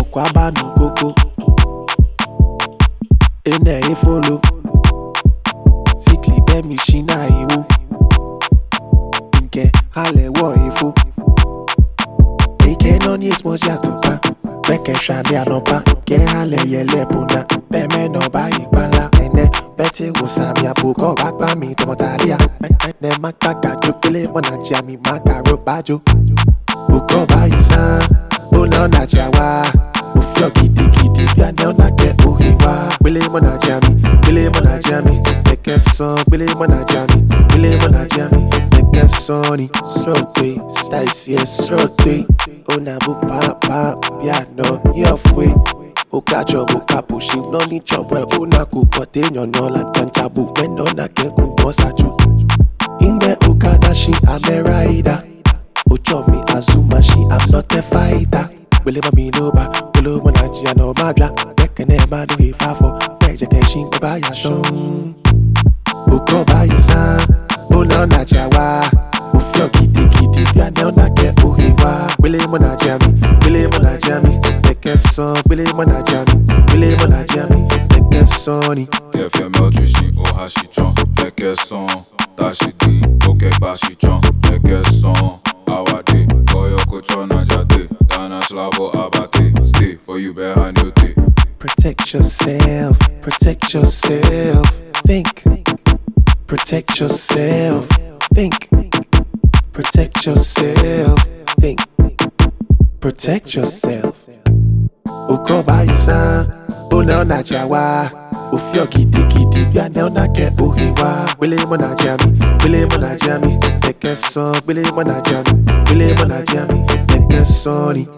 ọkwaba n'okoko ị na-efolo siklibemishina iwu e nke ha lewo efo ni nọ n'ismoji beke mekeshadi anọpa ke hale ha leyele bụna bemenọba ikpala e ene beti wò sàmì àbòkọ́ mi tọmọtàlíà ẹ̀ má gbàgbà jó pélé mọ́ nàìjíríà mi má kàró bájó. Bile mona jami. Bile mona jami. Eke son. Bile mona jami. Bile mona jami. Eke soni. Srote. Stacy srote. Una bu pa pa. Piano. Yofwe. Okacho bu kapu. She no ni chobwe. Una ku pote nyono la tanchabu. Wendo na ke ku bosachu. Ingbe Okada, she I'm a rider. Uchomi Azuma, she I'm not a fighter. Wele mami loba, wele mwana jia no madra. Bekene madu hifafo, weje keshin baba ya shon. Uko ba yusan, uno na jawa. Ufio gidi gidi, ya ne ona ke uhiwa. Wele mwana jami, jami. Eke son, wele mwana jami, wele mwana jami. Eke soni. Kɛ fiɛmɛ trishi o ha shi tsɔn Mɛ kɛ sɔn Tashi di o kɛ bashi tsɔn Mɛ kɛ sɔn Awade Kɔyɔ ko tsɔ najade Dana slavo abate Protect yourself, protect yourself. Think, protect yourself. Think, protect yourself. Think, protect yourself. Uko bayisan, una na jawa. Ufio gidi gidi, biane ona ke uhiwa. Wile mona jami, wile mona jami. Eke son, wile mona jami, wile mona jami. Eke soni.